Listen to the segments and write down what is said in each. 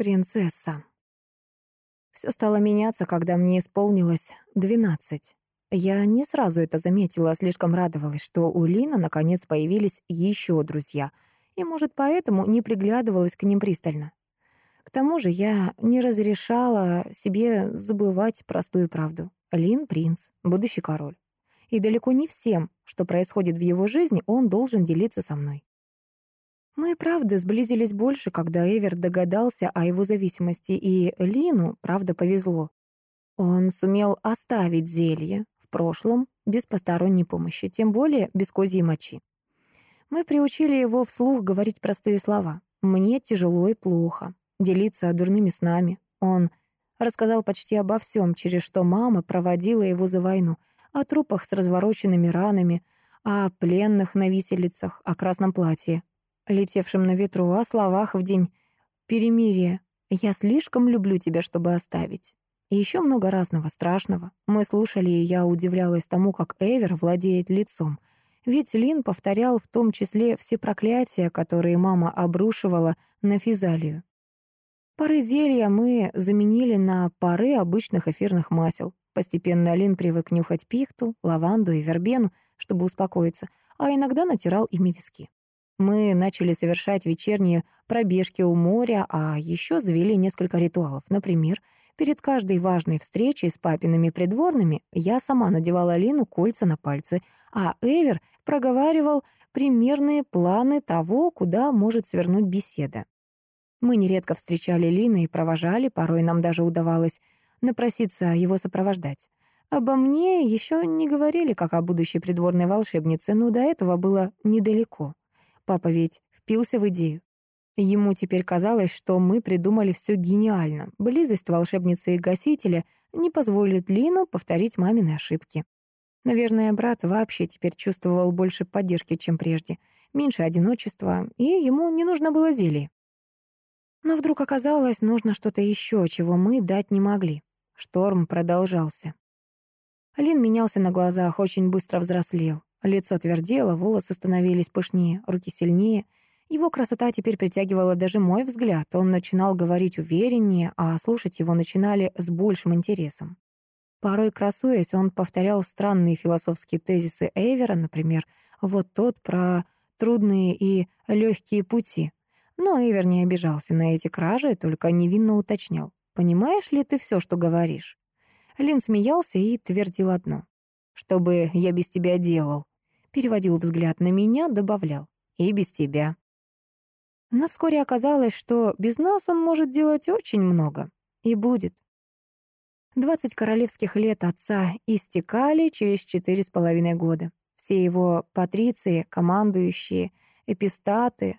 Принцесса. Все стало меняться, когда мне исполнилось двенадцать. Я не сразу это заметила, а слишком радовалась, что у Лина наконец появились еще друзья, и, может, поэтому не приглядывалась к ним пристально. К тому же я не разрешала себе забывать простую правду. Лин — принц, будущий король. И далеко не всем, что происходит в его жизни, он должен делиться со мной. Мы, правда, сблизились больше, когда Эвер догадался о его зависимости, и Лину, правда, повезло. Он сумел оставить зелье в прошлом без посторонней помощи, тем более без козьей мочи. Мы приучили его вслух говорить простые слова. «Мне тяжело и плохо», делиться дурными снами. Он рассказал почти обо всем, через что мама проводила его за войну, о трупах с развороченными ранами, о пленных на виселицах, о красном платье, летевшем на ветру, о словах в день перемирия. «Я слишком люблю тебя, чтобы оставить». И еще много разного страшного. Мы слушали, и я удивлялась тому, как Эвер владеет лицом. Ведь Лин повторял в том числе все проклятия, которые мама обрушивала на Физалию. Пары зелья мы заменили на пары обычных эфирных масел. Постепенно Лин привык нюхать пихту, лаванду и вербену, чтобы успокоиться, а иногда натирал ими виски. Мы начали совершать вечерние пробежки у моря, а еще завели несколько ритуалов. Например, перед каждой важной встречей с папиными придворными я сама надевала Лину кольца на пальцы, а Эвер проговаривал примерные планы того, куда может свернуть беседа. Мы нередко встречали Лина и провожали, порой нам даже удавалось напроситься его сопровождать. Обо мне еще не говорили, как о будущей придворной волшебнице, но до этого было недалеко. Папа ведь впился в идею. Ему теперь казалось, что мы придумали все гениально. Близость волшебницы и гасителя не позволит Лину повторить мамины ошибки. Наверное, брат вообще теперь чувствовал больше поддержки, чем прежде, меньше одиночества, и ему не нужно было зелье. Но вдруг оказалось, нужно что-то еще, чего мы дать не могли. Шторм продолжался. Лин менялся на глазах, очень быстро взрослел. Лицо твердело, волосы становились пышнее, руки сильнее. Его красота теперь притягивала даже мой взгляд. Он начинал говорить увереннее, а слушать его начинали с большим интересом. Порой, красуясь, он повторял странные философские тезисы Эйвера, например, вот тот про трудные и легкие пути. Но Эйвер не обижался на эти кражи, только невинно уточнял. «Понимаешь ли ты все, что говоришь?» Лин смеялся и твердил одно. «Что бы я без тебя делал?» Переводил взгляд на меня, добавлял «и без тебя». Но вскоре оказалось, что без нас он может делать очень много. И будет. Двадцать королевских лет отца истекали через четыре с половиной года. Все его патриции, командующие, эпистаты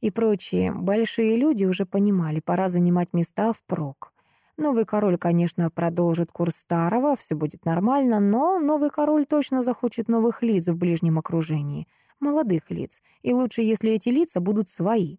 и прочие большие люди уже понимали, пора занимать места впрок. Новый король, конечно, продолжит курс старого, все будет нормально, но новый король точно захочет новых лиц в ближнем окружении, молодых лиц, и лучше, если эти лица будут свои.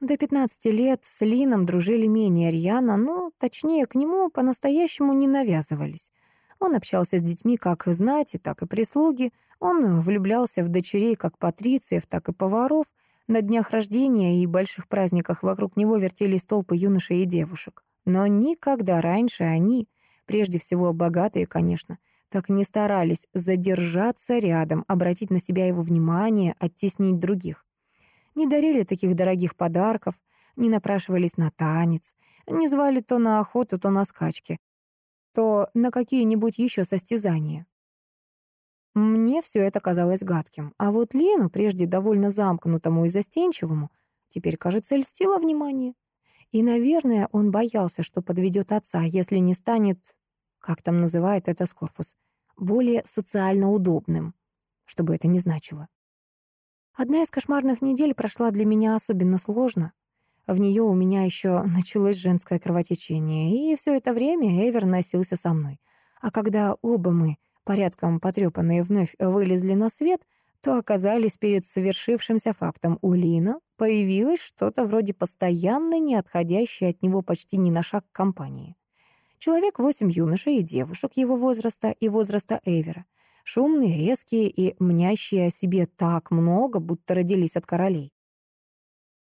До 15 лет с Лином дружили менее рьяно, но, точнее, к нему по-настоящему не навязывались. Он общался с детьми как знати, так и прислуги, он влюблялся в дочерей как патрициев, так и поваров, на днях рождения и больших праздниках вокруг него вертелись толпы юношей и девушек. Но никогда раньше они, прежде всего богатые, конечно, так не старались задержаться рядом, обратить на себя его внимание, оттеснить других. Не дарили таких дорогих подарков, не напрашивались на танец, не звали то на охоту, то на скачки, то на какие-нибудь еще состязания. Мне все это казалось гадким, а вот Лену, прежде довольно замкнутому и застенчивому, теперь, кажется, льстило внимание. И, наверное, он боялся, что подведет отца, если не станет, как там называют это Скорфус, более социально удобным, что бы это ни значило. Одна из кошмарных недель прошла для меня особенно сложно. В нее у меня еще началось женское кровотечение, и все это время Эвер носился со мной. А когда оба мы, порядком потрепанные, вновь вылезли на свет — то оказались перед совершившимся фактом. У Лина появилось что-то вроде постоянной, не отходящей от него почти ни на шаг компании. Человек восемь юношей и девушек его возраста и возраста Эвера. Шумные, резкие и мнящие о себе так много, будто родились от королей.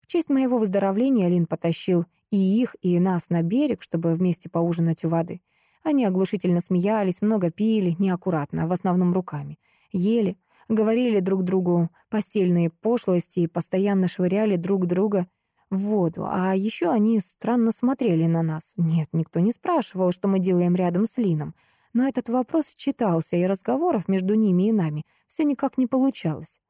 честь моего выздоровления Лин потащил и их, и нас на берег, чтобы вместе поужинать у воды. Они оглушительно смеялись, много пили, неаккуратно, в основном руками. Ели, говорили друг другу постельные пошлости и постоянно швыряли друг друга в воду. А еще они странно смотрели на нас. Нет, никто не спрашивал, что мы делаем рядом с Лином. Но этот вопрос читался, и разговоров между ними и нами все никак не получалось.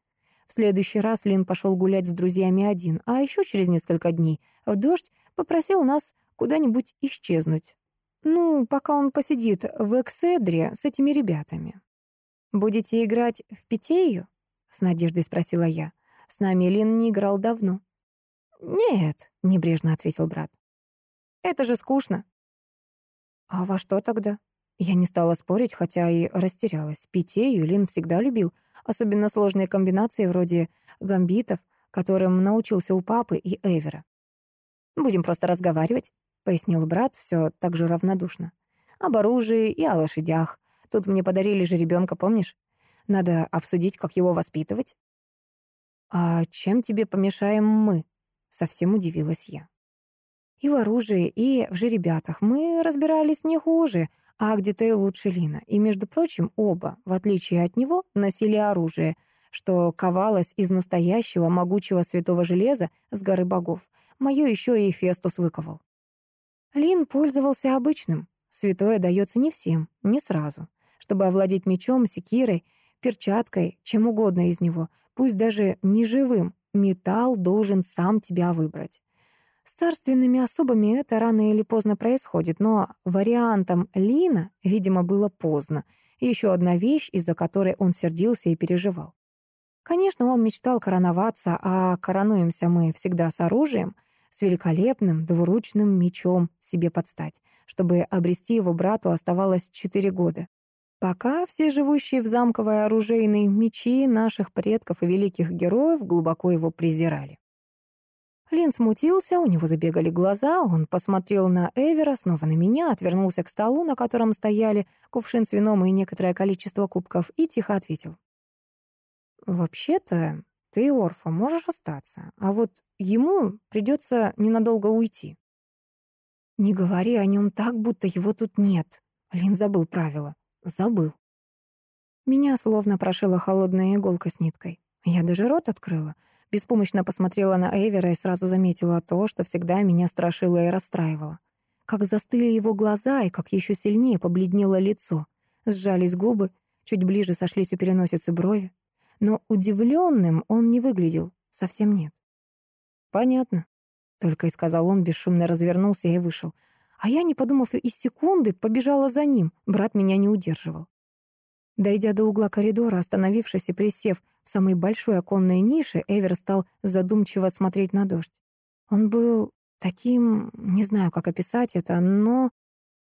В следующий раз Лин пошел гулять с друзьями один, а еще через несколько дней в дождь попросил нас куда-нибудь исчезнуть. Ну, пока он посидит в Экседре с этими ребятами. «Будете играть в питею?» — с надеждой спросила я. «С нами Лин не играл давно». «Нет», — небрежно ответил брат. «Это же скучно». «А во что тогда?» Я не стала спорить, хотя и растерялась. Питею Лин всегда любил, особенно сложные комбинации вроде гамбитов, которым научился у папы и Эвера. «Будем просто разговаривать», — пояснил брат все так же равнодушно. «Об оружии и о лошадях. Тут мне подарили же ребенка, помнишь? Надо обсудить, как его воспитывать». «А чем тебе помешаем мы?» — совсем удивилась я. И в оружии, и в жеребятах мы разбирались не хуже, а где-то и лучше Лина. И, между прочим, оба, в отличие от него, носили оружие, что ковалось из настоящего могучего святого железа с горы богов. Мое еще и Фестус выковал. Лин пользовался обычным. Святое дается не всем, не сразу. Чтобы овладеть мечом, секирой, перчаткой, чем угодно из него, пусть даже не живым, металл должен сам тебя выбрать. С царственными особами это рано или поздно происходит, но вариантом Лина, видимо, было поздно. Еще одна вещь, из-за которой он сердился и переживал. Конечно, он мечтал короноваться, а коронуемся мы всегда с оружием, с великолепным двуручным мечом себе подстать. Чтобы обрести его брату оставалось четыре года. Пока все живущие в замковой оружейной мечи наших предков и великих героев глубоко его презирали. Лин смутился, у него забегали глаза, он посмотрел на Эвера, снова на меня, отвернулся к столу, на котором стояли кувшин с вином и некоторое количество кубков, и тихо ответил. «Вообще-то ты, Орфа, можешь остаться, а вот ему придется ненадолго уйти». «Не говори о нем так, будто его тут нет». Лин забыл правила. Забыл. Меня словно прошила холодная иголка с ниткой. Я даже рот открыла — Беспомощно посмотрела на Эвера и сразу заметила то, что всегда меня страшило и расстраивало. Как застыли его глаза и как еще сильнее побледнело лицо. Сжались губы, чуть ближе сошлись у переносицы брови. Но удивленным он не выглядел, совсем нет. «Понятно», — только и сказал он, бесшумно развернулся и вышел. А я, не подумав и секунды, побежала за ним, брат меня не удерживал. Дойдя до угла коридора, остановившись и присев в самой большой оконной нише, Эвер стал задумчиво смотреть на дождь. Он был таким, не знаю, как описать это, но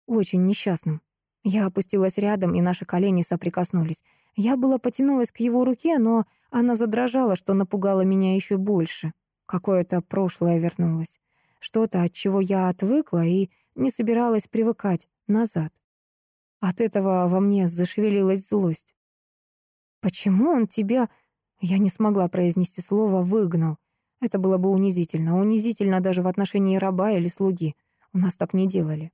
очень несчастным. Я опустилась рядом, и наши колени соприкоснулись. Я была потянулась к его руке, но она задрожала, что напугало меня еще больше. Какое-то прошлое вернулось. Что-то, от чего я отвыкла и не собиралась привыкать назад. От этого во мне зашевелилась злость. «Почему он тебя...» Я не смогла произнести слово «выгнал». Это было бы унизительно. Унизительно даже в отношении раба или слуги. У нас так не делали.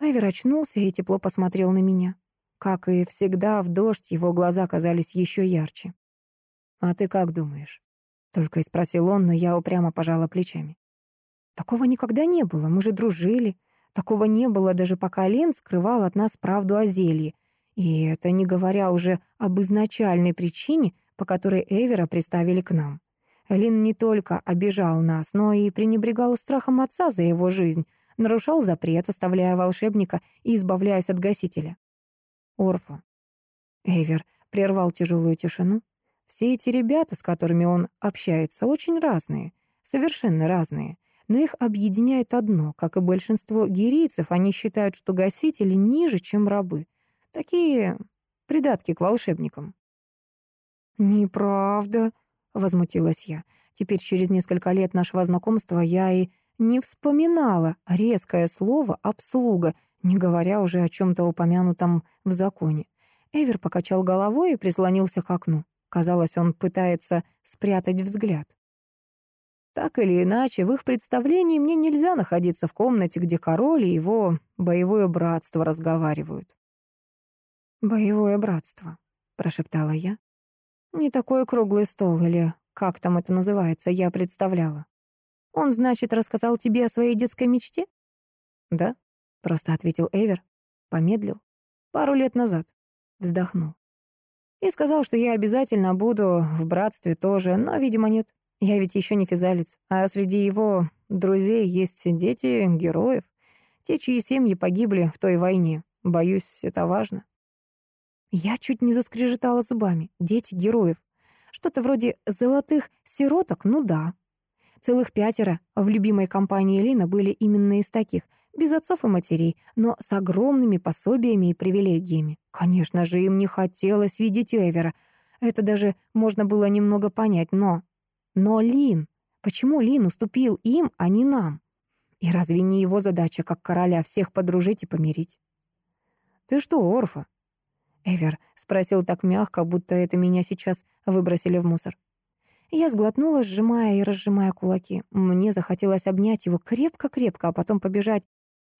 Айвер очнулся и тепло посмотрел на меня. Как и всегда, в дождь его глаза казались еще ярче. «А ты как думаешь?» Только и спросил он, но я упрямо пожала плечами. «Такого никогда не было, мы же дружили. Такого не было даже пока Лен скрывал от нас правду о зелье. И это не говоря уже об изначальной причине, по которой Эвера приставили к нам. Лин не только обижал нас, но и пренебрегал страхом отца за его жизнь, нарушал запрет, оставляя волшебника и избавляясь от гасителя. Орфа. Эвер прервал тяжелую тишину. Все эти ребята, с которыми он общается, очень разные, совершенно разные но их объединяет одно. Как и большинство гирийцев, они считают, что гасители ниже, чем рабы. Такие придатки к волшебникам. «Неправда», — возмутилась я. Теперь, через несколько лет нашего знакомства, я и не вспоминала резкое слово «обслуга», не говоря уже о чем-то упомянутом в законе. Эвер покачал головой и прислонился к окну. Казалось, он пытается спрятать взгляд. Так или иначе, в их представлении мне нельзя находиться в комнате, где король и его боевое братство разговаривают. «Боевое братство», — прошептала я. «Не такой круглый стол, или как там это называется, я представляла. Он, значит, рассказал тебе о своей детской мечте?» «Да», — просто ответил Эвер, помедлил. «Пару лет назад». Вздохнул. И сказал, что я обязательно буду в братстве тоже, но, видимо, нет. Я ведь еще не физалец, а среди его друзей есть дети героев, те, чьи семьи погибли в той войне. Боюсь, это важно. Я чуть не заскрежетала зубами. Дети героев. Что-то вроде золотых сироток, ну да. Целых пятеро в любимой компании Лина были именно из таких, без отцов и матерей, но с огромными пособиями и привилегиями. Конечно же, им не хотелось видеть Эвера. Это даже можно было немного понять, но но Лин... Почему Лин уступил им, а не нам? И разве не его задача, как короля, всех подружить и помирить? «Ты что, Орфа?» Эвер спросил так мягко, будто это меня сейчас выбросили в мусор. Я сглотнула, сжимая и разжимая кулаки. Мне захотелось обнять его крепко-крепко, а потом побежать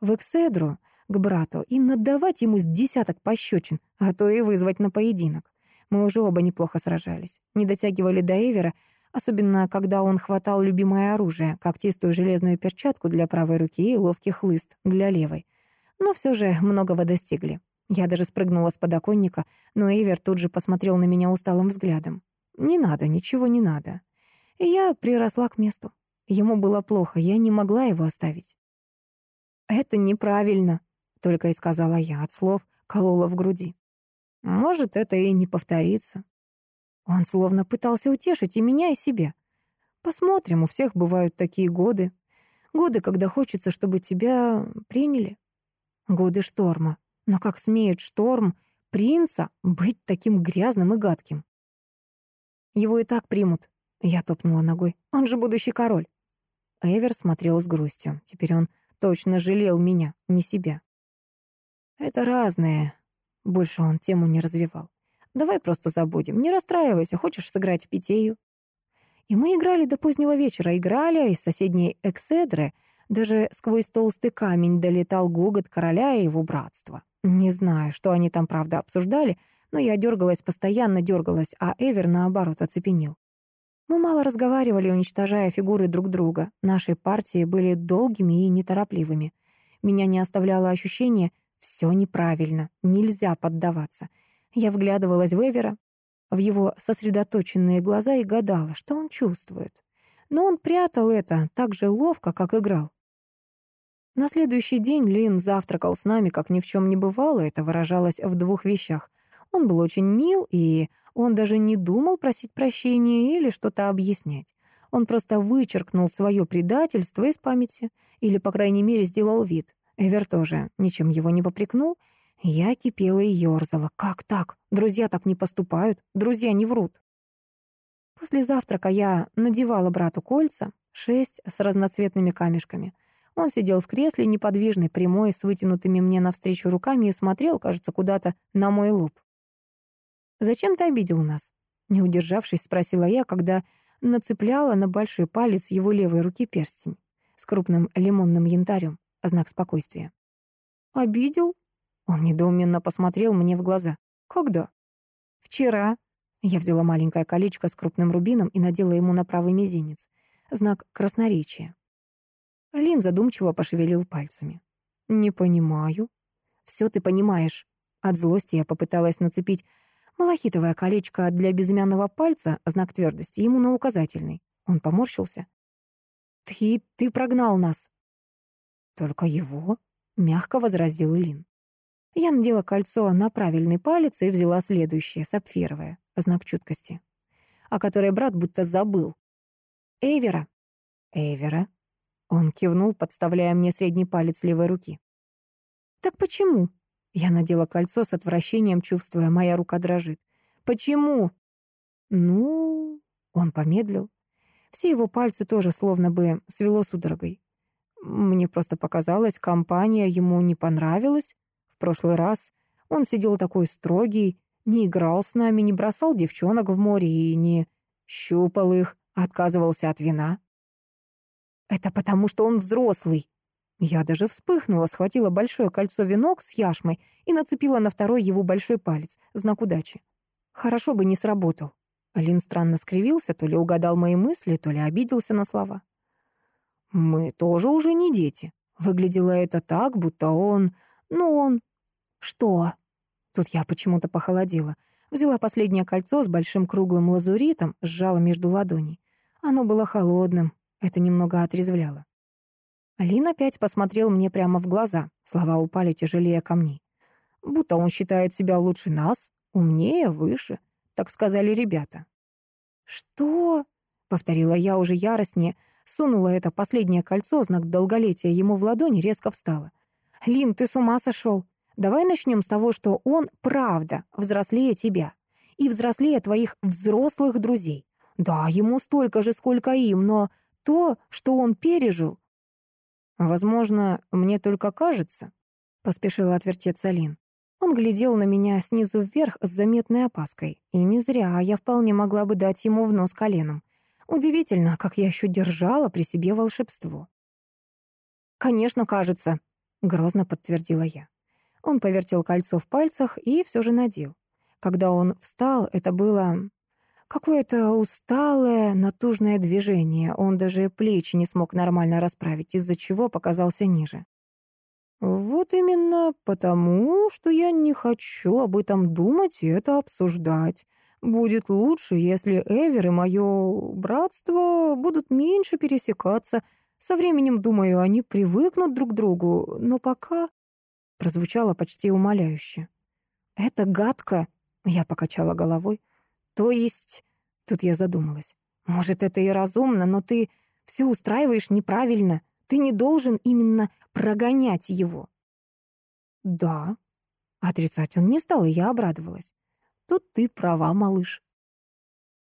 в Экседру к брату и надавать ему с десяток пощечин, а то и вызвать на поединок. Мы уже оба неплохо сражались. Не дотягивали до Эвера, особенно когда он хватал любимое оружие, когтистую железную перчатку для правой руки и ловкий хлыст для левой. Но все же многого достигли. Я даже спрыгнула с подоконника, но Эвер тут же посмотрел на меня усталым взглядом. «Не надо, ничего не надо». И я приросла к месту. Ему было плохо, я не могла его оставить. «Это неправильно», — только и сказала я, от слов колола в груди. «Может, это и не повторится. Он словно пытался утешить и меня, и себя. Посмотрим, у всех бывают такие годы. Годы, когда хочется, чтобы тебя приняли. Годы шторма. Но как смеет шторм принца быть таким грязным и гадким? Его и так примут. Я топнула ногой. Он же будущий король. Эвер смотрел с грустью. Теперь он точно жалел меня, не себя. Это разное. Больше он тему не развивал. Давай просто забудем. Не расстраивайся, хочешь сыграть в питею?» И мы играли до позднего вечера, играли, а из соседней Экседры даже сквозь толстый камень долетал гогот короля и его братства. Не знаю, что они там правда обсуждали, но я дергалась, постоянно дергалась, а Эвер, наоборот, оцепенел. Мы мало разговаривали, уничтожая фигуры друг друга. Наши партии были долгими и неторопливыми. Меня не оставляло ощущение «все неправильно, нельзя поддаваться». Я вглядывалась в Эвера, в его сосредоточенные глаза и гадала, что он чувствует. Но он прятал это так же ловко, как играл. На следующий день Лин завтракал с нами, как ни в чем не бывало. Это выражалось в двух вещах. Он был очень мил, и он даже не думал просить прощения или что-то объяснять. Он просто вычеркнул свое предательство из памяти, или, по крайней мере, сделал вид. Эвер тоже ничем его не попрекнул — я кипела и ёрзала. Как так? Друзья так не поступают, друзья не врут. После завтрака я надевала брату кольца, шесть с разноцветными камешками. Он сидел в кресле, неподвижный, прямой, с вытянутыми мне навстречу руками и смотрел, кажется, куда-то на мой лоб. «Зачем ты обидел нас?» Не удержавшись, спросила я, когда нацепляла на большой палец его левой руки перстень с крупным лимонным янтарем, знак спокойствия. «Обидел?» Он недоуменно посмотрел мне в глаза. «Когда?» «Вчера». Я взяла маленькое колечко с крупным рубином и надела ему на правый мизинец. Знак красноречия. Лин задумчиво пошевелил пальцами. «Не понимаю». «Все ты понимаешь». От злости я попыталась нацепить малахитовое колечко для безымянного пальца, знак твердости, ему на указательный. Он поморщился. «Ты... ты прогнал нас». «Только его?» — мягко возразил Лин. Я надела кольцо на правильный палец и взяла следующее, сапфировое, знак чуткости, о которой брат будто забыл. «Эйвера». «Эйвера». Он кивнул, подставляя мне средний палец левой руки. «Так почему?» Я надела кольцо с отвращением, чувствуя, моя рука дрожит. «Почему?» «Ну...» Он помедлил. Все его пальцы тоже словно бы свело судорогой. Мне просто показалось, компания ему не понравилась прошлый раз он сидел такой строгий, не играл с нами, не бросал девчонок в море и не щупал их, отказывался от вина. Это потому, что он взрослый. Я даже вспыхнула, схватила большое кольцо-венок с яшмой и нацепила на второй его большой палец, знак удачи. Хорошо бы не сработал. Алин странно скривился, то ли угадал мои мысли, то ли обиделся на слова. «Мы тоже уже не дети». Выглядело это так, будто он... Ну, он... Что? Тут я почему-то похолодела. Взяла последнее кольцо с большим круглым лазуритом, сжала между ладоней. Оно было холодным, это немного отрезвляло. Алин опять посмотрел мне прямо в глаза. Слова упали тяжелее камней. Будто он считает себя лучше нас, умнее, выше. Так сказали ребята. «Что?» — повторила я уже яростнее, сунула это последнее кольцо, знак долголетия ему в ладони, резко встала. «Лин, ты с ума сошел? Давай начнем с того, что он, правда, взрослее тебя. И взрослее твоих взрослых друзей. Да, ему столько же, сколько им, но то, что он пережил... Возможно, мне только кажется, — поспешила отвертеться Лин. Он глядел на меня снизу вверх с заметной опаской. И не зря, я вполне могла бы дать ему в нос коленом. Удивительно, как я еще держала при себе волшебство. «Конечно, кажется», — грозно подтвердила я. Он повертел кольцо в пальцах и все же надел. Когда он встал, это было какое-то усталое, натужное движение. Он даже плечи не смог нормально расправить, из-за чего показался ниже. Вот именно потому, что я не хочу об этом думать и это обсуждать. Будет лучше, если Эвер и мое братство будут меньше пересекаться. Со временем, думаю, они привыкнут друг к другу, но пока прозвучало почти умоляюще. «Это гадко», — я покачала головой. «То есть...» — тут я задумалась. «Может, это и разумно, но ты все устраиваешь неправильно. Ты не должен именно прогонять его». «Да». Отрицать он не стал, и я обрадовалась. «Тут ты права, малыш».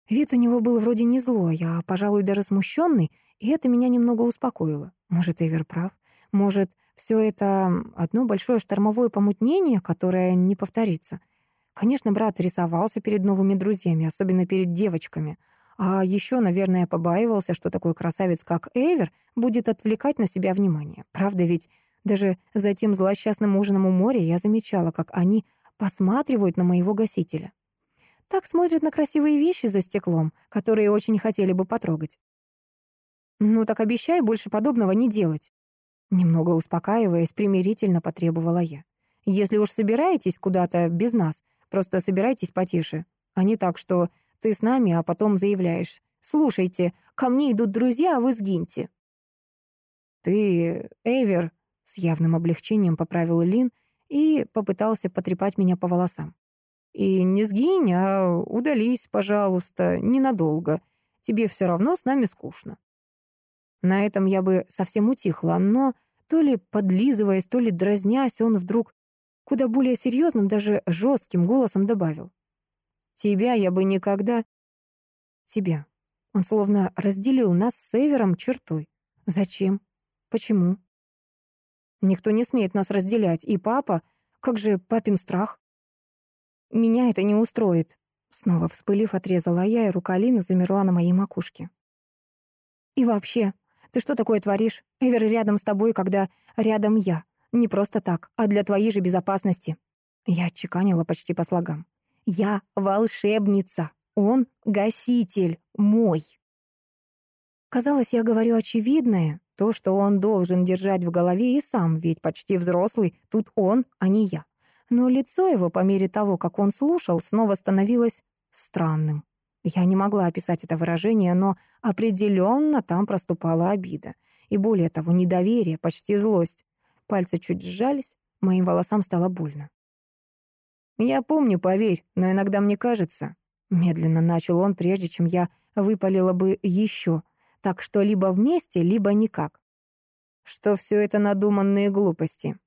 Вид у него был вроде не злой, а, пожалуй, даже смущенный, и это меня немного успокоило. Может, Эвер прав. Может, все это одно большое штормовое помутнение, которое не повторится. Конечно, брат рисовался перед новыми друзьями, особенно перед девочками. А еще, наверное, побаивался, что такой красавец, как Эвер, будет отвлекать на себя внимание. Правда ведь, даже за тем злосчастным ужином у моря я замечала, как они посматривают на моего гасителя. Так смотрят на красивые вещи за стеклом, которые очень хотели бы потрогать. «Ну так обещай больше подобного не делать», Немного успокаиваясь, примирительно потребовала я. «Если уж собираетесь куда-то без нас, просто собирайтесь потише, а не так, что ты с нами, а потом заявляешь. Слушайте, ко мне идут друзья, а вы сгиньте». «Ты, Эйвер», — с явным облегчением поправил Лин и попытался потрепать меня по волосам. «И не сгинь, а удались, пожалуйста, ненадолго. Тебе все равно с нами скучно». На этом я бы совсем утихла, но то ли подлизываясь, то ли дразнясь, он вдруг куда более серьезным, даже жестким голосом добавил. «Тебя я бы никогда...» «Тебя». Он словно разделил нас с Эвером чертой. «Зачем? Почему?» «Никто не смеет нас разделять. И папа... Как же папин страх?» «Меня это не устроит». Снова вспылив, отрезала я, и рука Лины замерла на моей макушке. «И вообще, ты что такое творишь? Эвер рядом с тобой, когда рядом я. Не просто так, а для твоей же безопасности. Я отчеканила почти по слогам. Я волшебница. Он гаситель. Мой. Казалось, я говорю очевидное. То, что он должен держать в голове и сам, ведь почти взрослый. Тут он, а не я. Но лицо его, по мере того, как он слушал, снова становилось странным. Я не могла описать это выражение, но определенно там проступала обида. И более того, недоверие, почти злость. Пальцы чуть сжались, моим волосам стало больно. «Я помню, поверь, но иногда мне кажется...» Медленно начал он, прежде чем я выпалила бы еще. Так что либо вместе, либо никак. Что все это надуманные глупости.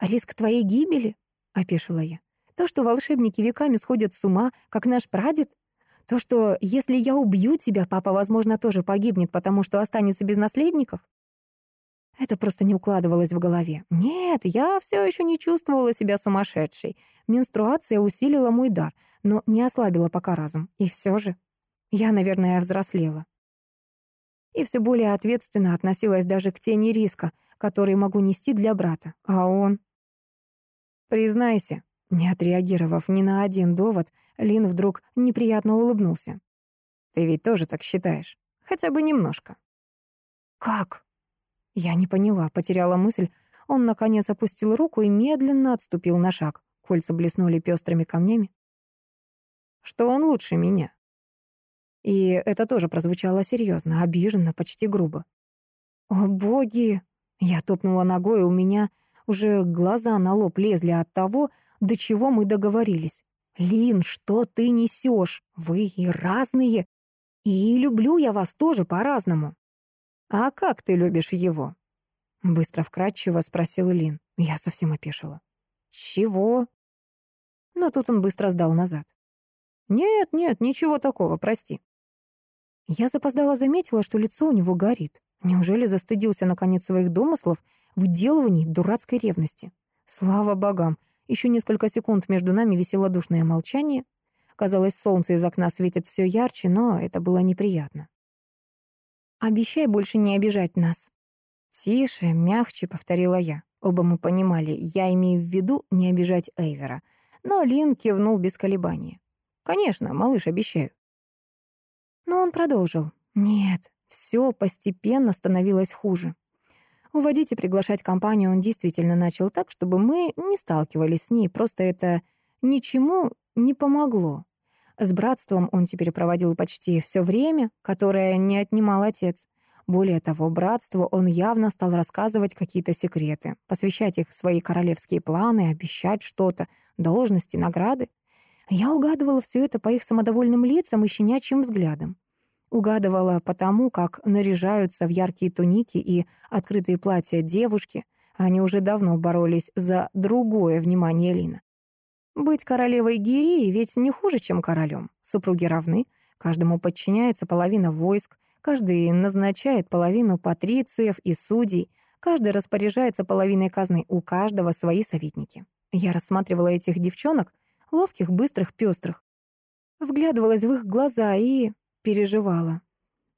«Риск твоей гибели?» — опешила я. «То, что волшебники веками сходят с ума, как наш прадед, то, что если я убью тебя, папа, возможно, тоже погибнет, потому что останется без наследников? Это просто не укладывалось в голове. Нет, я все еще не чувствовала себя сумасшедшей. Менструация усилила мой дар, но не ослабила пока разум. И все же я, наверное, взрослела. и все более ответственно относилась даже к тени риска, который могу нести для брата. А он... «Признайся», не отреагировав ни на один довод, Лин вдруг неприятно улыбнулся. «Ты ведь тоже так считаешь? Хотя бы немножко». «Как?» Я не поняла, потеряла мысль. Он, наконец, опустил руку и медленно отступил на шаг. Кольца блеснули пестрыми камнями. «Что он лучше меня?» И это тоже прозвучало серьезно, обиженно, почти грубо. «О, боги!» Я топнула ногой, у меня уже глаза на лоб лезли от того, до чего мы договорились. «Лин, что ты несешь? Вы и разные. И люблю я вас тоже по-разному». «А как ты любишь его?» Быстро вкратчиво спросил Лин. Я совсем опешила. «Чего?» Но тут он быстро сдал назад. «Нет, нет, ничего такого, прости». Я запоздала заметила, что лицо у него горит. Неужели застыдился наконец своих домыслов, выделываний дурацкой ревности? Слава богам, еще несколько секунд между нами висело душное молчание. Казалось, солнце из окна светит все ярче, но это было неприятно. «Обещай больше не обижать нас». «Тише, мягче», — повторила я. Оба мы понимали, я имею в виду не обижать Эйвера. Но Лин кивнул без колебания. «Конечно, малыш, обещаю». Но он продолжил. «Нет, все постепенно становилось хуже. Уводить и приглашать компанию он действительно начал так, чтобы мы не сталкивались с ней, просто это ничему не помогло. С братством он теперь проводил почти все время, которое не отнимал отец. Более того, братству он явно стал рассказывать какие-то секреты, посвящать их свои королевские планы, обещать что-то, должности, награды. Я угадывала все это по их самодовольным лицам и щенячьим взглядам. Угадывала потому, как наряжаются в яркие туники и открытые платья девушки. Они уже давно боролись за другое внимание Лина. Быть королевой Гирии ведь не хуже, чем королем. Супруги равны, каждому подчиняется половина войск, каждый назначает половину патрициев и судей, каждый распоряжается половиной казны, у каждого свои советники. Я рассматривала этих девчонок, ловких, быстрых, пестрых, вглядывалась в их глаза и переживала.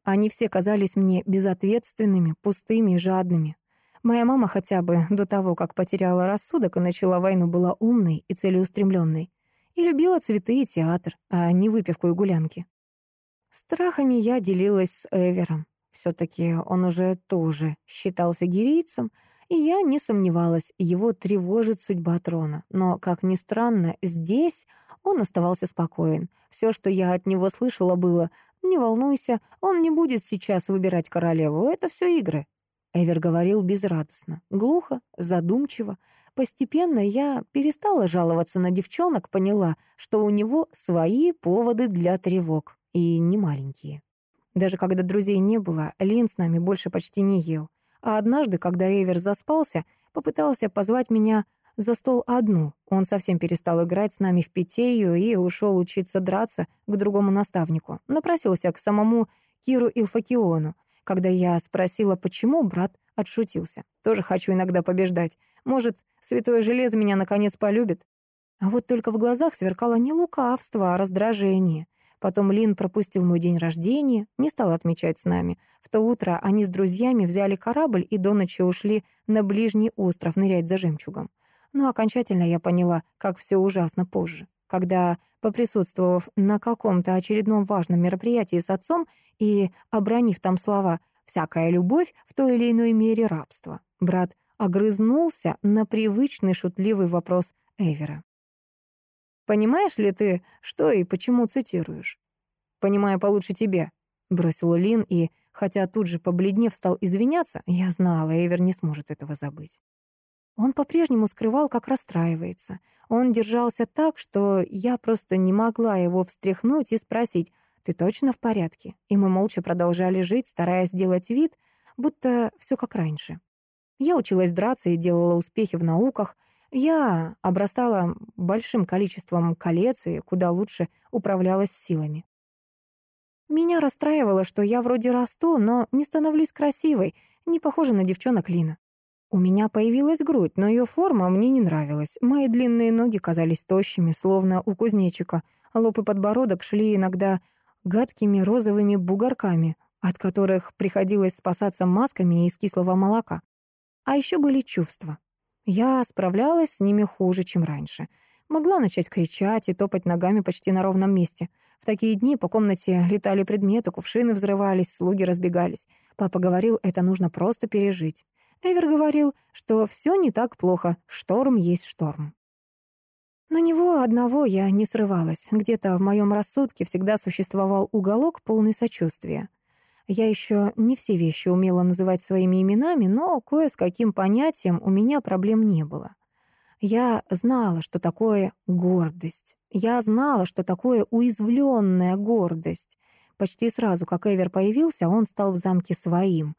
Они все казались мне безответственными, пустыми, жадными. Моя мама хотя бы до того, как потеряла рассудок и начала войну, была умной и целеустремленной. И любила цветы и театр, а не выпивку и гулянки. Страхами я делилась с Эвером. Все-таки он уже тоже считался гирийцем, и я не сомневалась, его тревожит судьба трона. Но, как ни странно, здесь он оставался спокоен. Все, что я от него слышала, было «Не волнуйся, он не будет сейчас выбирать королеву, это все игры». Эвер говорил безрадостно, глухо, задумчиво. Постепенно я перестала жаловаться на девчонок, поняла, что у него свои поводы для тревог, и не маленькие. Даже когда друзей не было, Лин с нами больше почти не ел. А однажды, когда Эвер заспался, попытался позвать меня за стол одну. Он совсем перестал играть с нами в питею и ушел учиться драться к другому наставнику. Напросился к самому Киру Илфакиону. Когда я спросила, почему, брат отшутился. Тоже хочу иногда побеждать. Может, святое железо меня наконец полюбит? А вот только в глазах сверкало не лукавство, а раздражение. Потом Лин пропустил мой день рождения, не стал отмечать с нами. В то утро они с друзьями взяли корабль и до ночи ушли на ближний остров нырять за жемчугом. Но окончательно я поняла, как все ужасно позже, когда, поприсутствовав на каком-то очередном важном мероприятии с отцом и обронив там слова «всякая любовь в той или иной мере рабство», брат огрызнулся на привычный шутливый вопрос Эвера. «Понимаешь ли ты, что и почему цитируешь?» «Понимаю получше тебя», — бросил Лин, и, хотя тут же побледнев стал извиняться, я знала, Эвер не сможет этого забыть. Он по-прежнему скрывал, как расстраивается. Он держался так, что я просто не могла его встряхнуть и спросить, «Ты точно в порядке?» И мы молча продолжали жить, стараясь сделать вид, будто все как раньше. Я училась драться и делала успехи в науках. Я обрастала большим количеством колец и куда лучше управлялась силами. Меня расстраивало, что я вроде расту, но не становлюсь красивой, не похожа на девчонок Лина. У меня появилась грудь, но ее форма мне не нравилась. Мои длинные ноги казались тощими, словно у кузнечика. Лоб и подбородок шли иногда гадкими розовыми бугорками, от которых приходилось спасаться масками из кислого молока. А еще были чувства. Я справлялась с ними хуже, чем раньше. Могла начать кричать и топать ногами почти на ровном месте. В такие дни по комнате летали предметы, кувшины взрывались, слуги разбегались. Папа говорил, это нужно просто пережить. Эвер говорил, что все не так плохо, шторм есть шторм. На него одного я не срывалась. Где-то в моем рассудке всегда существовал уголок, полный сочувствия. Я еще не все вещи умела называть своими именами, но кое с каким понятием у меня проблем не было. Я знала, что такое гордость. Я знала, что такое уязвленная гордость. Почти сразу, как Эвер появился, он стал в замке своим.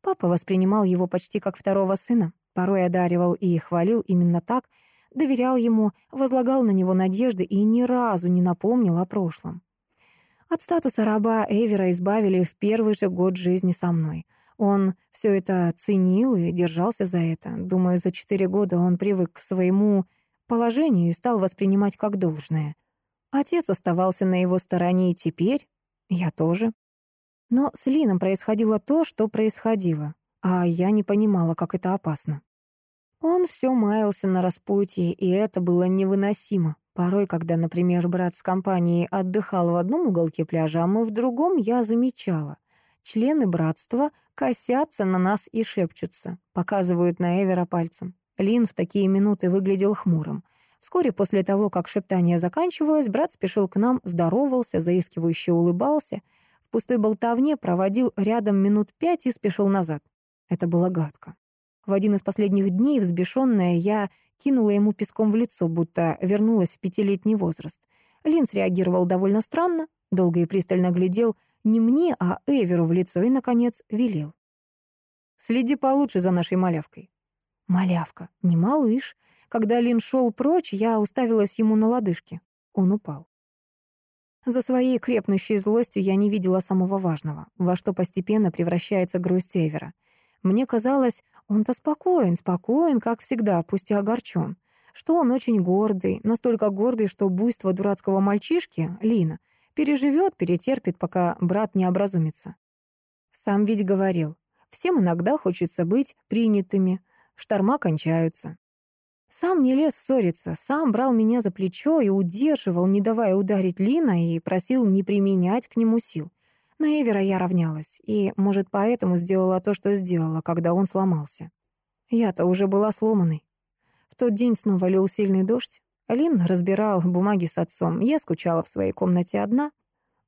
Папа воспринимал его почти как второго сына, порой одаривал и хвалил именно так — доверял ему, возлагал на него надежды и ни разу не напомнил о прошлом. От статуса раба Эвера избавили в первый же год жизни со мной. Он все это ценил и держался за это. Думаю, за четыре года он привык к своему положению и стал воспринимать как должное. Отец оставался на его стороне и теперь, я тоже. Но с Лином происходило то, что происходило, а я не понимала, как это опасно. Он все маялся на распутье, и это было невыносимо. Порой, когда, например, брат с компанией отдыхал в одном уголке пляжа, а мы в другом, я замечала. Члены братства косятся на нас и шепчутся, показывают на Эвера пальцем. Лин в такие минуты выглядел хмурым. Вскоре после того, как шептание заканчивалось, брат спешил к нам, здоровался, заискивающе улыбался. Пустой болтовне проводил рядом минут пять и спешил назад. Это было гадко. В один из последних дней, взбешенная, я кинула ему песком в лицо, будто вернулась в пятилетний возраст. Лин среагировал довольно странно, долго и пристально глядел не мне, а Эверу в лицо и, наконец, велел. «Следи получше за нашей малявкой». Малявка, не малыш. Когда Лин шел прочь, я уставилась ему на лодыжки. Он упал. За своей крепнущей злостью я не видела самого важного, во что постепенно превращается грусть Эвера. Мне казалось, он-то спокоен, спокоен, как всегда, пусть и огорчен. Что он очень гордый, настолько гордый, что буйство дурацкого мальчишки, Лина, переживет, перетерпит, пока брат не образумится. Сам ведь говорил, всем иногда хочется быть принятыми, шторма кончаются. Сам не лез ссориться, сам брал меня за плечо и удерживал, не давая ударить Лина, и просил не применять к нему сил. На Эвера я равнялась, и, может, поэтому сделала то, что сделала, когда он сломался. Я-то уже была сломанной. В тот день снова лил сильный дождь. Лин разбирал бумаги с отцом. Я скучала в своей комнате одна.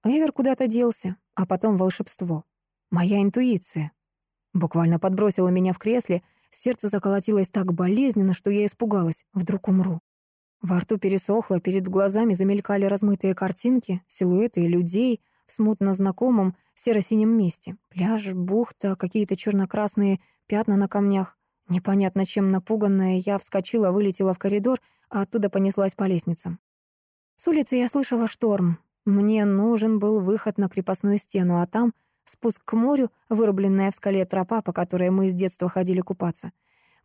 Эвер куда-то делся, а потом волшебство. Моя интуиция. Буквально подбросила меня в кресле, сердце заколотилось так болезненно, что я испугалась. Вдруг умру. Во рту пересохло, перед глазами замелькали размытые картинки, силуэты людей — смутно знакомом серо-синем месте. Пляж, бухта, какие-то черно-красные пятна на камнях. Непонятно чем напуганная, я вскочила, вылетела в коридор, а оттуда понеслась по лестницам. С улицы я слышала шторм. Мне нужен был выход на крепостную стену, а там спуск к морю, вырубленная в скале тропа, по которой мы с детства ходили купаться.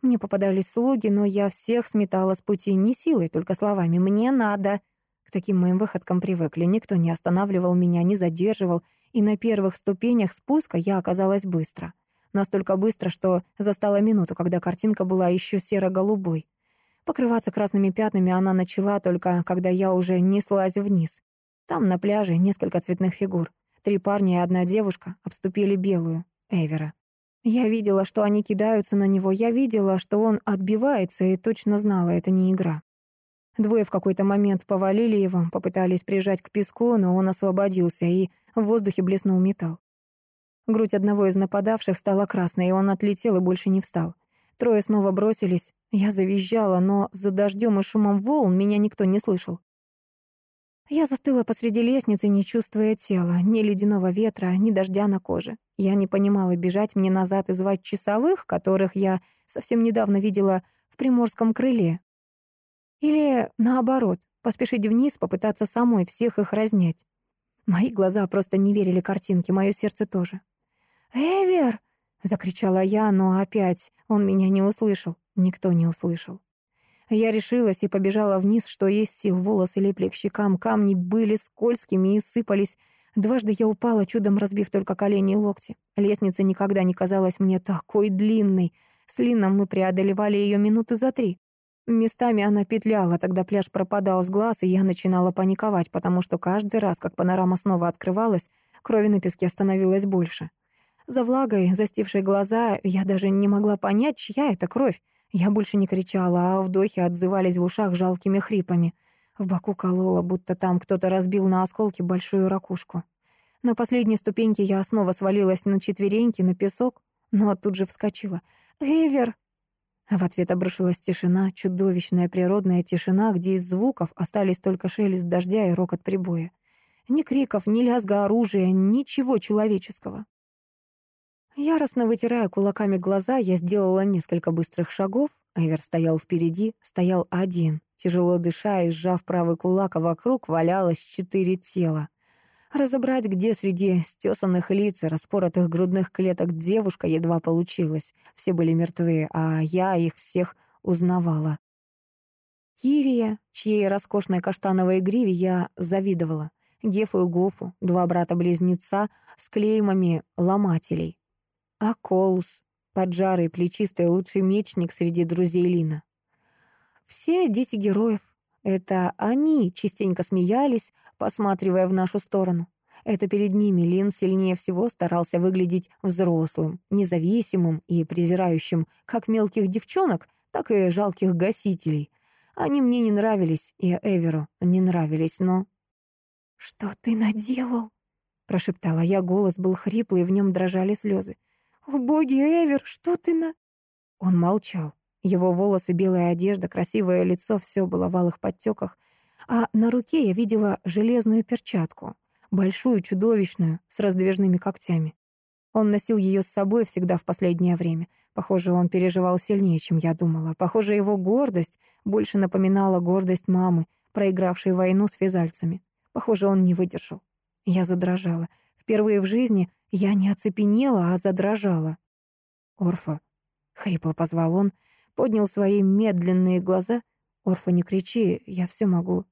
Мне попадались слуги, но я всех сметала с пути не силой, только словами «мне надо». К таким моим выходкам привыкли, никто не останавливал меня, не задерживал, и на первых ступенях спуска я оказалась быстро. Настолько быстро, что застала минуту, когда картинка была еще серо-голубой. Покрываться красными пятнами она начала только, когда я уже неслась вниз. Там, на пляже, несколько цветных фигур. Три парня и одна девушка обступили белую, Эвера. Я видела, что они кидаются на него, я видела, что он отбивается, и точно знала, это не игра. Двое в какой-то момент повалили его, попытались прижать к песку, но он освободился, и в воздухе блеснул металл. Грудь одного из нападавших стала красной, и он отлетел и больше не встал. Трое снова бросились. Я завизжала, но за дождем и шумом волн меня никто не слышал. Я застыла посреди лестницы, не чувствуя тела, ни ледяного ветра, ни дождя на коже. Я не понимала, бежать мне назад и звать часовых, которых я совсем недавно видела в приморском крыле, или, наоборот, поспешить вниз, попытаться самой всех их разнять. Мои глаза просто не верили картинке, мое сердце тоже. «Эвер!» — закричала я, но опять он меня не услышал. Никто не услышал. Я решилась и побежала вниз, что есть сил. Волосы лепли к щекам, камни были скользкими и сыпались Дважды я упала, чудом разбив только колени и локти. Лестница никогда не казалась мне такой длинной. С Лином мы преодолевали ее минуты за три. Местами она петляла, тогда пляж пропадал с глаз, и я начинала паниковать, потому что каждый раз, как панорама снова открывалась, крови на песке становилось больше. За влагой, застившей глаза, я даже не могла понять, чья это кровь. Я больше не кричала, а вдохи отзывались в ушах жалкими хрипами. В боку кололо, будто там кто-то разбил на осколки большую ракушку. На последней ступеньке я снова свалилась на четвереньки, на песок, но тут же вскочила. «Эвер!» В ответ обрушилась тишина, чудовищная природная тишина, где из звуков остались только шелест дождя и рокот прибоя. Ни криков, ни лязга оружия, ничего человеческого. Яростно вытирая кулаками глаза, я сделала несколько быстрых шагов. Эвер стоял впереди, стоял один, тяжело дыша и сжав правый кулак, а вокруг валялось четыре тела. Разобрать, где среди стесанных лиц и распоротых грудных клеток девушка едва получилось. Все были мертвы, а я их всех узнавала. Кирия, чьей роскошной каштановой гриве я завидовала. Гефу и Гофу, два брата-близнеца с клеймами ломателей. А Колус, поджарый, плечистый, лучший мечник среди друзей Лина. Все дети героев. Это они частенько смеялись, посматривая в нашу сторону. Это перед ними Лин сильнее всего старался выглядеть взрослым, независимым и презирающим как мелких девчонок, так и жалких гасителей. Они мне не нравились, и Эверу не нравились, но... «Что ты наделал?» — прошептала я, голос был хриплый, в нем дрожали слезы. «О, боги, Эвер, что ты на...» Он молчал. Его волосы, белая одежда, красивое лицо — все было в алых подтеках, а на руке я видела железную перчатку, большую, чудовищную, с раздвижными когтями. Он носил ее с собой всегда в последнее время. Похоже, он переживал сильнее, чем я думала. Похоже, его гордость больше напоминала гордость мамы, проигравшей войну с физальцами. Похоже, он не выдержал. Я задрожала. Впервые в жизни я не оцепенела, а задрожала. «Орфа», — хрипло позвал он, поднял свои медленные глаза. «Орфа, не кричи, я все могу».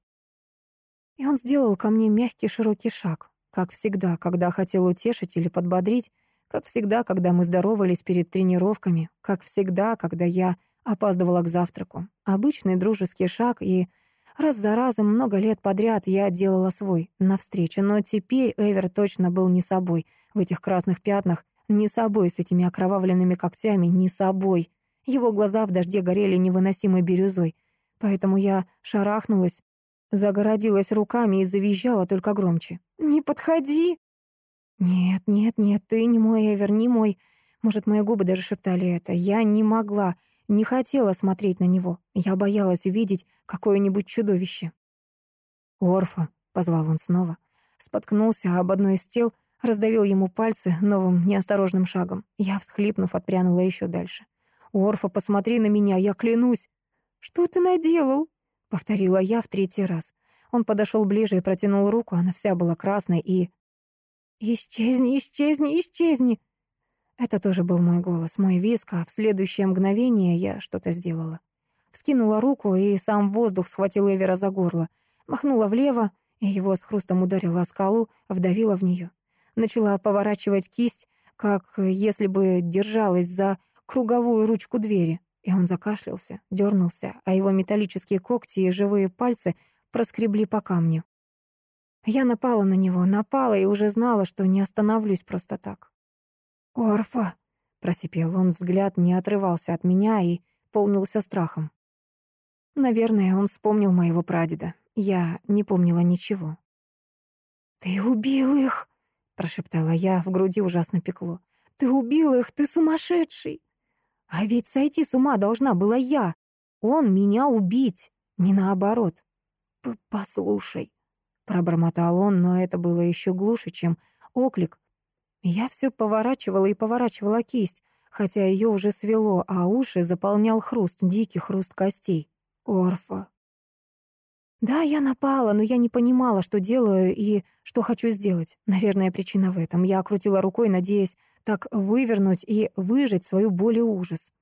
И он сделал ко мне мягкий широкий шаг, как всегда, когда хотел утешить или подбодрить, как всегда, когда мы здоровались перед тренировками, как всегда, когда я опаздывала к завтраку. Обычный дружеский шаг, и раз за разом много лет подряд я делала свой навстречу, но теперь Эвер точно был не собой в этих красных пятнах, не собой с этими окровавленными когтями, не собой. Его глаза в дожде горели невыносимой бирюзой, поэтому я шарахнулась, Загородилась руками и завизжала только громче. «Не подходи!» «Нет, нет, нет, ты не мой, Эвер, не мой». Может, мои губы даже шептали это. Я не могла, не хотела смотреть на него. Я боялась увидеть какое-нибудь чудовище. «Орфа», — позвал он снова. Споткнулся об одной из тел, раздавил ему пальцы новым неосторожным шагом. Я, всхлипнув, отпрянула еще дальше. «Орфа, посмотри на меня, я клянусь!» «Что ты наделал?» — повторила я в третий раз. Он подошел ближе и протянул руку, она вся была красной и... «Исчезни, исчезни, исчезни!» Это тоже был мой голос, мой виск, а в следующее мгновение я что-то сделала. Вскинула руку, и сам воздух схватил Эвера за горло. Махнула влево, и его с хрустом ударила о скалу, вдавила в нее. Начала поворачивать кисть, как если бы держалась за круговую ручку двери. И он закашлялся, дернулся, а его металлические когти и живые пальцы проскребли по камню. Я напала на него, напала и уже знала, что не остановлюсь просто так. «Орфа!» — просипел он, взгляд не отрывался от меня и полнился страхом. Наверное, он вспомнил моего прадеда. Я не помнила ничего. «Ты убил их!» — прошептала я, в груди ужасно пекло. «Ты убил их! Ты сумасшедший!» А ведь сойти с ума должна была я. Он меня убить, не наоборот. «Послушай», — пробормотал он, но это было еще глуше, чем оклик. Я все поворачивала и поворачивала кисть, хотя ее уже свело, а уши заполнял хруст, дикий хруст костей. Орфа. Да, я напала, но я не понимала, что делаю и что хочу сделать. Наверное, причина в этом. Я крутила рукой, надеясь так вывернуть и выжить свою боль и ужас.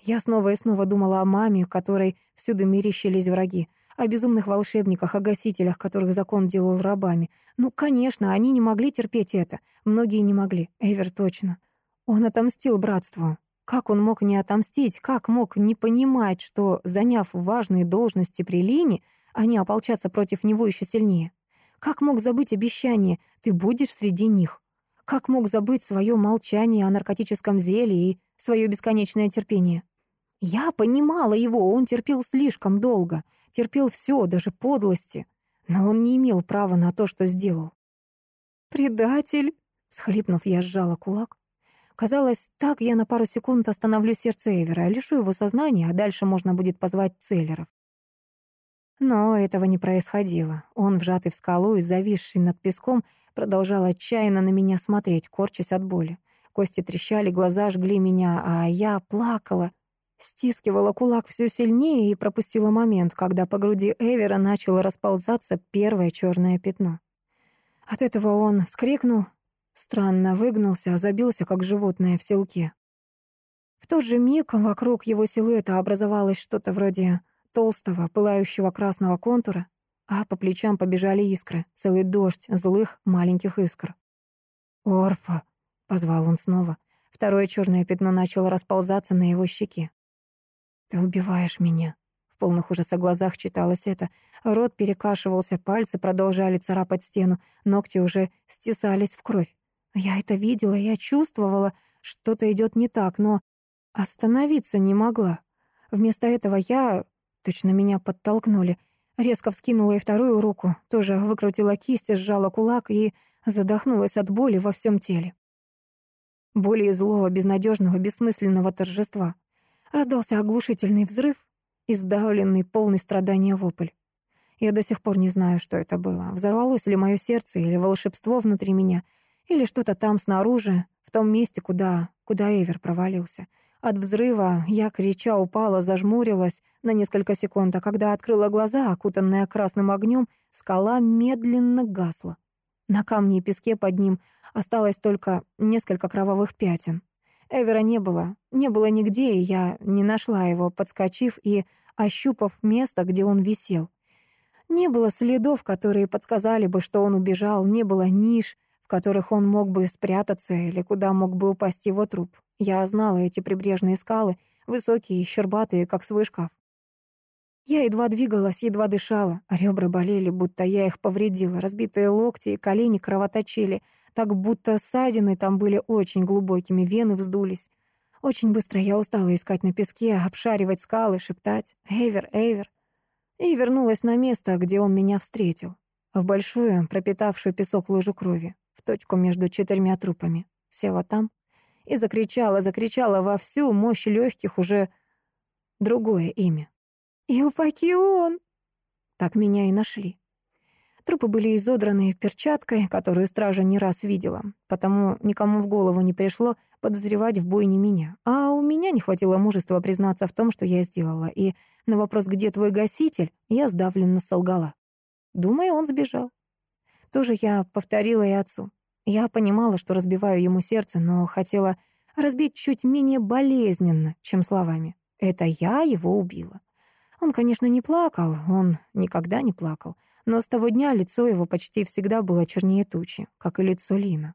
Я снова и снова думала о маме, которой всюду мерещились враги, о безумных волшебниках, о гасителях, которых закон делал рабами. Ну, конечно, они не могли терпеть это. Многие не могли. Эвер точно. Он отомстил братству. Как он мог не отомстить? Как мог не понимать, что, заняв важные должности при Лине, они ополчатся против него еще сильнее? Как мог забыть обещание «ты будешь среди них»? Как мог забыть свое молчание о наркотическом зелье и свое бесконечное терпение? Я понимала его, он терпел слишком долго, терпел все, даже подлости, но он не имел права на то, что сделал. «Предатель!» — схлипнув, я сжала кулак. Казалось, так я на пару секунд остановлю сердце Эвера, лишу его сознания, а дальше можно будет позвать целлеров. Но этого не происходило. Он, вжатый в скалу и зависший над песком, продолжал отчаянно на меня смотреть, корчась от боли. Кости трещали, глаза жгли меня, а я плакала, Стискивала кулак все сильнее и пропустила момент, когда по груди Эвера начало расползаться первое черное пятно. От этого он вскрикнул, странно выгнулся, забился, как животное в селке. В тот же миг вокруг его силуэта образовалось что-то вроде толстого, пылающего красного контура, а по плечам побежали искры, целый дождь злых маленьких искр. «Орфа!» — позвал он снова. Второе черное пятно начало расползаться на его щеке. «Ты убиваешь меня». В полных ужаса глазах читалось это. Рот перекашивался, пальцы продолжали царапать стену, ногти уже стесались в кровь. Я это видела, я чувствовала, что-то идет не так, но остановиться не могла. Вместо этого я... Точно меня подтолкнули. Резко вскинула и вторую руку, тоже выкрутила кисть, сжала кулак и задохнулась от боли во всем теле. Боли и злого, безнадежного, бессмысленного торжества. Раздался оглушительный взрыв, издавленный, полный страдания вопль. Я до сих пор не знаю, что это было. Взорвалось ли мое сердце, или волшебство внутри меня, или что-то там снаружи, в том месте, куда, куда Эвер провалился. От взрыва я, крича, упала, зажмурилась на несколько секунд, а когда открыла глаза, окутанная красным огнем, скала медленно гасла. На камне и песке под ним осталось только несколько кровавых пятен. Эвера не было. Не было нигде, и я не нашла его, подскочив и ощупав место, где он висел. Не было следов, которые подсказали бы, что он убежал, не было ниш, в которых он мог бы спрятаться или куда мог бы упасть его труп. Я знала эти прибрежные скалы, высокие щербатые, как свой шкаф. Я едва двигалась, едва дышала, а ребра болели, будто я их повредила, разбитые локти и колени кровоточили — так будто ссадины там были очень глубокими, вены вздулись. Очень быстро я устала искать на песке, обшаривать скалы, шептать «Эйвер, Эйвер». И вернулась на место, где он меня встретил. В большую, пропитавшую песок лужу крови, в точку между четырьмя трупами. Села там и закричала, закричала во всю мощь легких уже другое имя. «Илфакион!» Так меня и нашли. Трупы были изодраны перчаткой, которую стража не раз видела, потому никому в голову не пришло подозревать в бойне меня. А у меня не хватило мужества признаться в том, что я сделала, и на вопрос «Где твой гаситель?» я сдавленно солгала. Думаю, он сбежал. Тоже я повторила и отцу. Я понимала, что разбиваю ему сердце, но хотела разбить чуть менее болезненно, чем словами. Это я его убила. Он, конечно, не плакал, он никогда не плакал, но с того дня лицо его почти всегда было чернее тучи, как и лицо Лина.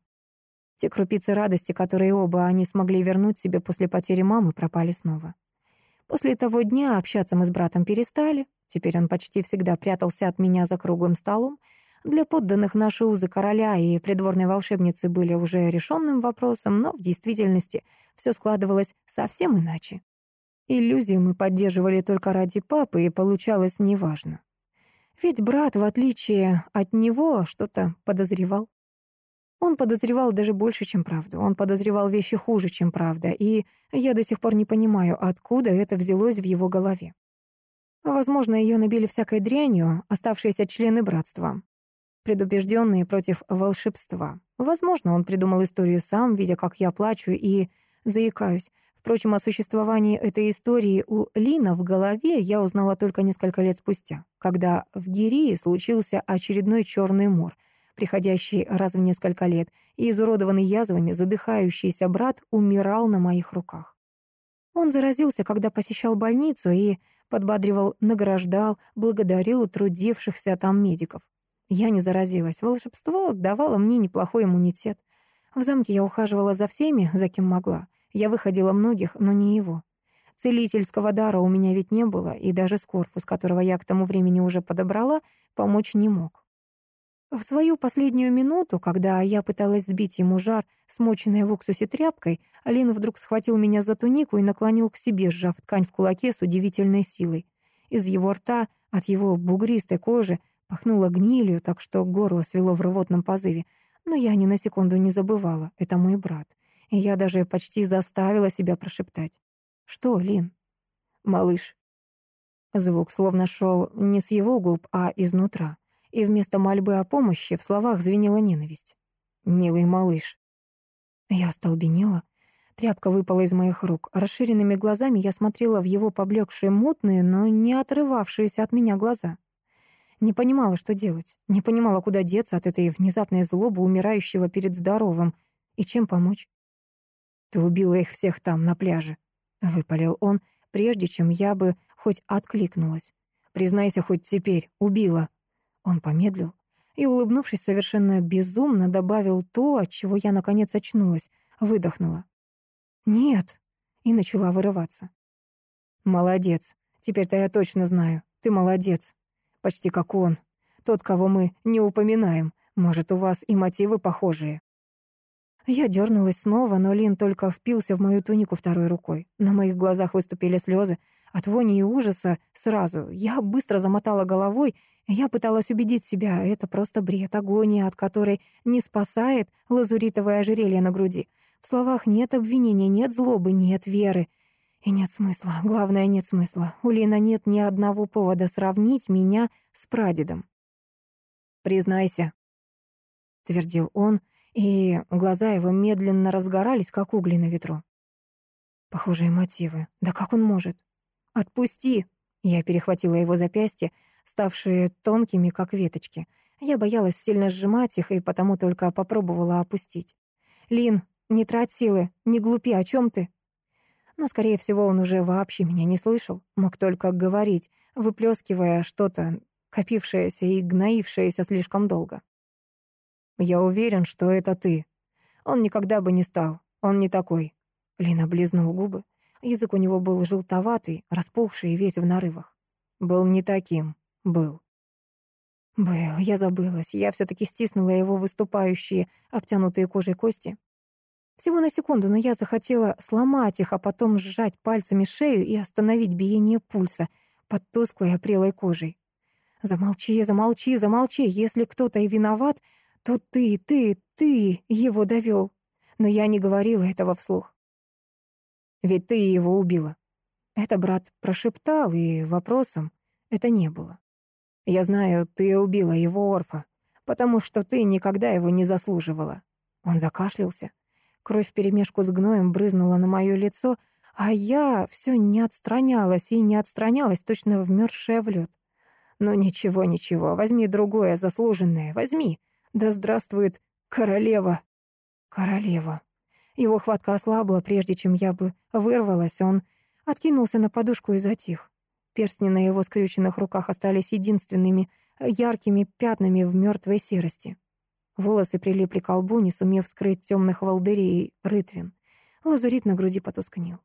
Те крупицы радости, которые оба они смогли вернуть себе после потери мамы, пропали снова. После того дня общаться мы с братом перестали, теперь он почти всегда прятался от меня за круглым столом. Для подданных наши узы короля и придворной волшебницы были уже решенным вопросом, но в действительности все складывалось совсем иначе. Иллюзию мы поддерживали только ради папы, и получалось неважно. Ведь брат, в отличие от него, что-то подозревал. Он подозревал даже больше, чем правду. Он подозревал вещи хуже, чем правда. И я до сих пор не понимаю, откуда это взялось в его голове. Возможно, ее набили всякой дрянью оставшиеся члены братства, предубежденные против волшебства. Возможно, он придумал историю сам, видя, как я плачу и заикаюсь. Впрочем, о существовании этой истории у Лина в голове я узнала только несколько лет спустя, когда в Гирии случился очередной черный мор, приходящий раз в несколько лет, и изуродованный язвами задыхающийся брат умирал на моих руках. Он заразился, когда посещал больницу, и подбадривал, награждал, благодарил трудившихся там медиков. Я не заразилась. Волшебство давало мне неплохой иммунитет. В замке я ухаживала за всеми, за кем могла. Я выходила многих, но не его. Целительского дара у меня ведь не было, и даже скорпус, которого я к тому времени уже подобрала, помочь не мог. В свою последнюю минуту, когда я пыталась сбить ему жар, смоченной в уксусе тряпкой, Алин вдруг схватил меня за тунику и наклонил к себе, сжав ткань в кулаке с удивительной силой. Из его рта, от его бугристой кожи, пахнуло гнилью, так что горло свело в рвотном позыве. Но я ни на секунду не забывала, это мой брат. Я даже почти заставила себя прошептать. «Что, Лин?» «Малыш». Звук словно шел не с его губ, а изнутра. И вместо мольбы о помощи в словах звенела ненависть. «Милый малыш». Я остолбенела. Тряпка выпала из моих рук. Расширенными глазами я смотрела в его поблекшие мутные, но не отрывавшиеся от меня глаза. Не понимала, что делать. Не понимала, куда деться от этой внезапной злобы умирающего перед здоровым. И чем помочь. «Ты убила их всех там, на пляже», — выпалил он, прежде чем я бы хоть откликнулась. «Признайся хоть теперь, убила». Он помедлил и, улыбнувшись совершенно безумно, добавил то, от чего я наконец очнулась, выдохнула. «Нет», и начала вырываться. «Молодец. Теперь-то я точно знаю. Ты молодец. Почти как он. Тот, кого мы не упоминаем. Может, у вас и мотивы похожие». Я дернулась снова, но Лин только впился в мою тунику второй рукой. На моих глазах выступили слезы. От вони и ужаса сразу. Я быстро замотала головой. Я пыталась убедить себя, это просто бред, агония, от которой не спасает лазуритовое ожерелье на груди. В словах нет обвинения, нет злобы, нет веры. И нет смысла. Главное, нет смысла. У Лина нет ни одного повода сравнить меня с прадедом. «Признайся», — твердил он, — и глаза его медленно разгорались, как угли на ветру. Похожие мотивы. Да как он может? «Отпусти!» Я перехватила его запястья, ставшие тонкими, как веточки. Я боялась сильно сжимать их и потому только попробовала опустить. «Лин, не трать силы, не глупи, о чем ты?» Но, скорее всего, он уже вообще меня не слышал, мог только говорить, выплескивая что-то, копившееся и гноившееся слишком долго. Я уверен, что это ты. Он никогда бы не стал. Он не такой. Лина облизнул губы. Язык у него был желтоватый, распухший и весь в нарывах. Был не таким. Был. Был, я забылась. Я все-таки стиснула его выступающие, обтянутые кожей кости. Всего на секунду, но я захотела сломать их, а потом сжать пальцами шею и остановить биение пульса под тусклой опрелой кожей. Замолчи, замолчи, замолчи. Если кто-то и виноват, то ты, ты, ты его довел. Но я не говорила этого вслух. Ведь ты его убила. Это брат прошептал, и вопросом это не было. Я знаю, ты убила его Орфа, потому что ты никогда его не заслуживала. Он закашлялся. Кровь вперемешку с гноем брызнула на мое лицо, а я все не отстранялась и не отстранялась, точно вмерзшая в лед. Но «Ну, ничего, ничего, возьми другое, заслуженное, возьми. Да здравствует королева. Королева. Его хватка ослабла, прежде чем я бы вырвалась, он откинулся на подушку и затих. Перстни на его скрюченных руках остались единственными яркими пятнами в мертвой серости. Волосы прилипли к лбу, не сумев скрыть темных волдырей и рытвин. Лазурит на груди потускнел.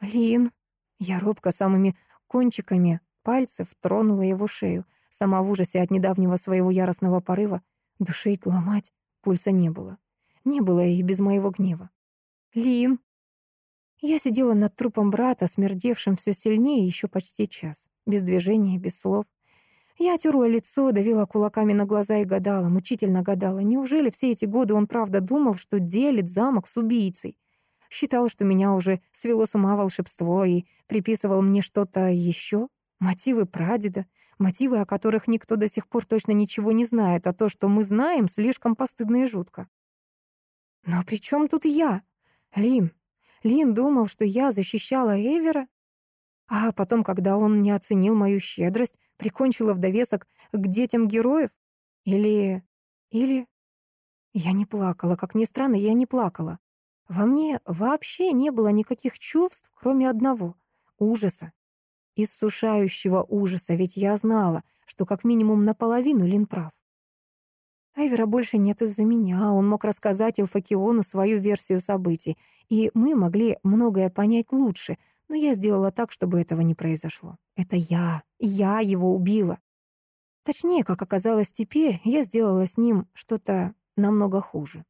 «Лин!» Я робко самыми кончиками пальцев тронула его шею, сама в ужасе от недавнего своего яростного порыва, Душить, ломать пульса не было. Не было и без моего гнева. «Лин!» Я сидела над трупом брата, смердевшим все сильнее еще почти час. Без движения, без слов. Я отерла лицо, давила кулаками на глаза и гадала, мучительно гадала. Неужели все эти годы он правда думал, что делит замок с убийцей? Считал, что меня уже свело с ума волшебство и приписывал мне что-то еще? Мотивы прадеда, мотивы, о которых никто до сих пор точно ничего не знает, а то, что мы знаем, слишком постыдно и жутко. Но при чем тут я? Лин. Лин думал, что я защищала Эвера? А потом, когда он не оценил мою щедрость, прикончила в довесок к детям героев? Или... или... Я не плакала, как ни странно, я не плакала. Во мне вообще не было никаких чувств, кроме одного — ужаса. Иссушающего ужаса, ведь я знала, что как минимум наполовину Лин прав. Айвера больше нет из-за меня, он мог рассказать Илфакиону свою версию событий, и мы могли многое понять лучше, но я сделала так, чтобы этого не произошло. Это я, я его убила. Точнее, как оказалось теперь, я сделала с ним что-то намного хуже.